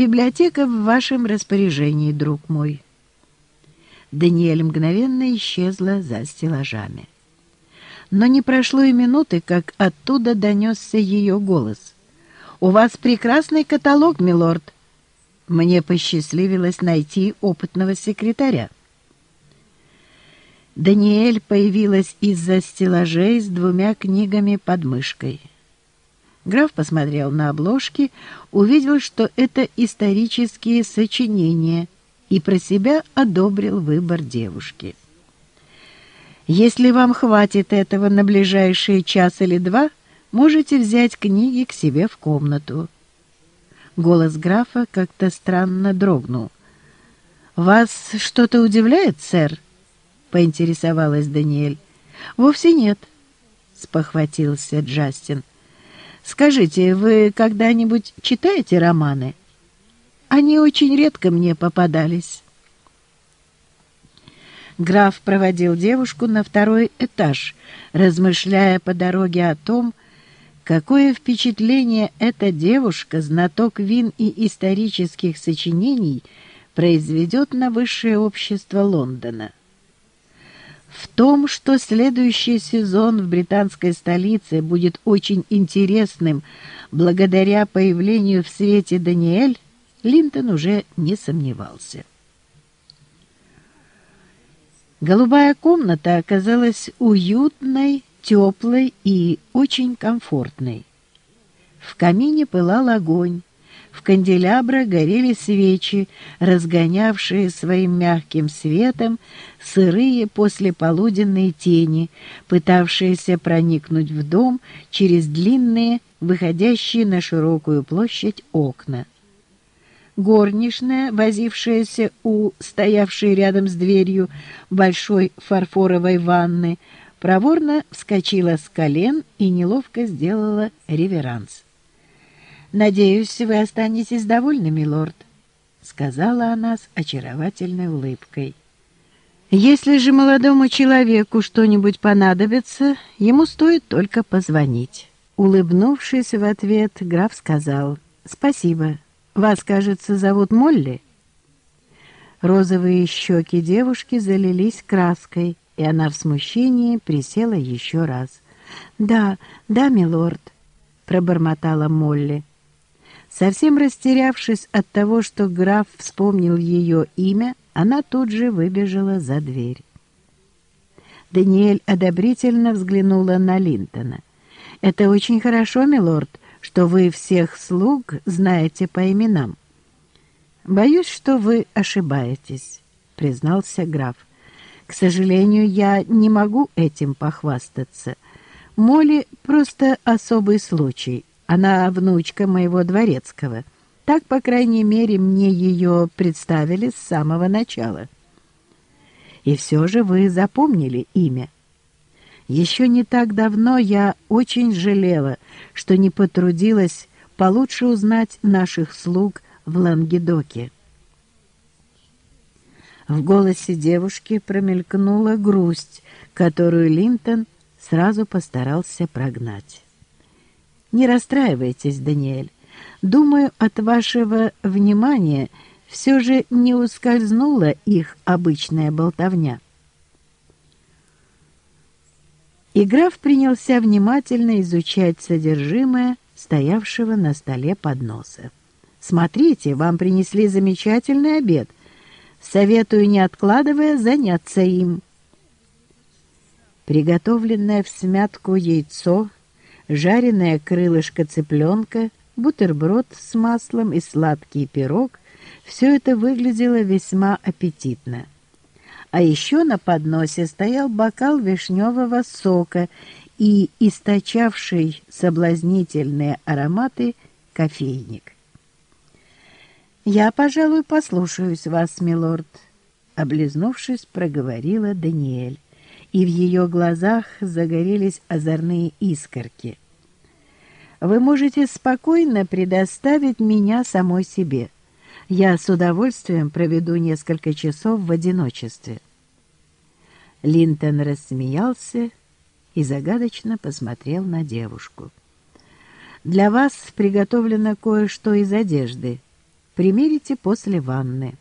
Библиотека в вашем распоряжении, друг мой». Даниэль мгновенно исчезла за стеллажами. Но не прошло и минуты, как оттуда донесся ее голос. «У вас прекрасный каталог, милорд!» Мне посчастливилось найти опытного секретаря. Даниэль появилась из-за стеллажей с двумя книгами под мышкой. Граф посмотрел на обложки, увидел, что это исторические сочинения, и про себя одобрил выбор девушки. «Если вам хватит этого на ближайшие час или два, можете взять книги к себе в комнату». Голос графа как-то странно дрогнул. «Вас что-то удивляет, сэр?» — поинтересовалась Даниэль. «Вовсе нет», — спохватился Джастин. «Скажите, вы когда-нибудь читаете романы? Они очень редко мне попадались». Граф проводил девушку на второй этаж, размышляя по дороге о том, какое впечатление эта девушка, знаток вин и исторических сочинений, произведет на высшее общество Лондона. В том, что следующий сезон в британской столице будет очень интересным благодаря появлению в свете Даниэль, Линтон уже не сомневался. Голубая комната оказалась уютной, теплой и очень комфортной. В камине пылал огонь, в канделябрах горели свечи, разгонявшие своим мягким светом сырые послеполуденные тени, пытавшиеся проникнуть в дом через длинные, выходящие на широкую площадь окна. Горничная, возившаяся у стоявшей рядом с дверью большой фарфоровой ванны, проворно вскочила с колен и неловко сделала реверанс. «Надеюсь, вы останетесь довольны, милорд», — сказала она с очаровательной улыбкой. «Если же молодому человеку что-нибудь понадобится, ему стоит только позвонить». Улыбнувшись в ответ, граф сказал «Спасибо. Вас, кажется, зовут Молли?» Розовые щеки девушки залились краской, и она в смущении присела еще раз. «Да, да, милорд», — пробормотала Молли. Совсем растерявшись от того, что граф вспомнил ее имя, она тут же выбежала за дверь. Даниэль одобрительно взглянула на Линтона. «Это очень хорошо, милорд, что вы всех слуг знаете по именам». «Боюсь, что вы ошибаетесь», — признался граф. «К сожалению, я не могу этим похвастаться. Молли — просто особый случай, она внучка моего дворецкого. Так, по крайней мере, мне ее представили с самого начала. И все же вы запомнили имя. Еще не так давно я очень жалела, что не потрудилась получше узнать наших слуг в Лангедоке. В голосе девушки промелькнула грусть, которую Линтон сразу постарался прогнать. Не расстраивайтесь, Даниэль. Думаю, от вашего внимания все же не ускользнула их обычная болтовня. И граф принялся внимательно изучать содержимое стоявшего на столе подноса. «Смотрите, вам принесли замечательный обед. Советую, не откладывая, заняться им». Приготовленное в смятку яйцо жареное крылышко цыпленка, бутерброд с маслом и сладкий пирог — все это выглядело весьма аппетитно. А еще на подносе стоял бокал вишневого сока и источавший соблазнительные ароматы кофейник. «Я, пожалуй, послушаюсь вас, милорд», — облизнувшись, проговорила Даниэль и в ее глазах загорелись озорные искорки. «Вы можете спокойно предоставить меня самой себе. Я с удовольствием проведу несколько часов в одиночестве». Линтон рассмеялся и загадочно посмотрел на девушку. «Для вас приготовлено кое-что из одежды. примерите после ванны.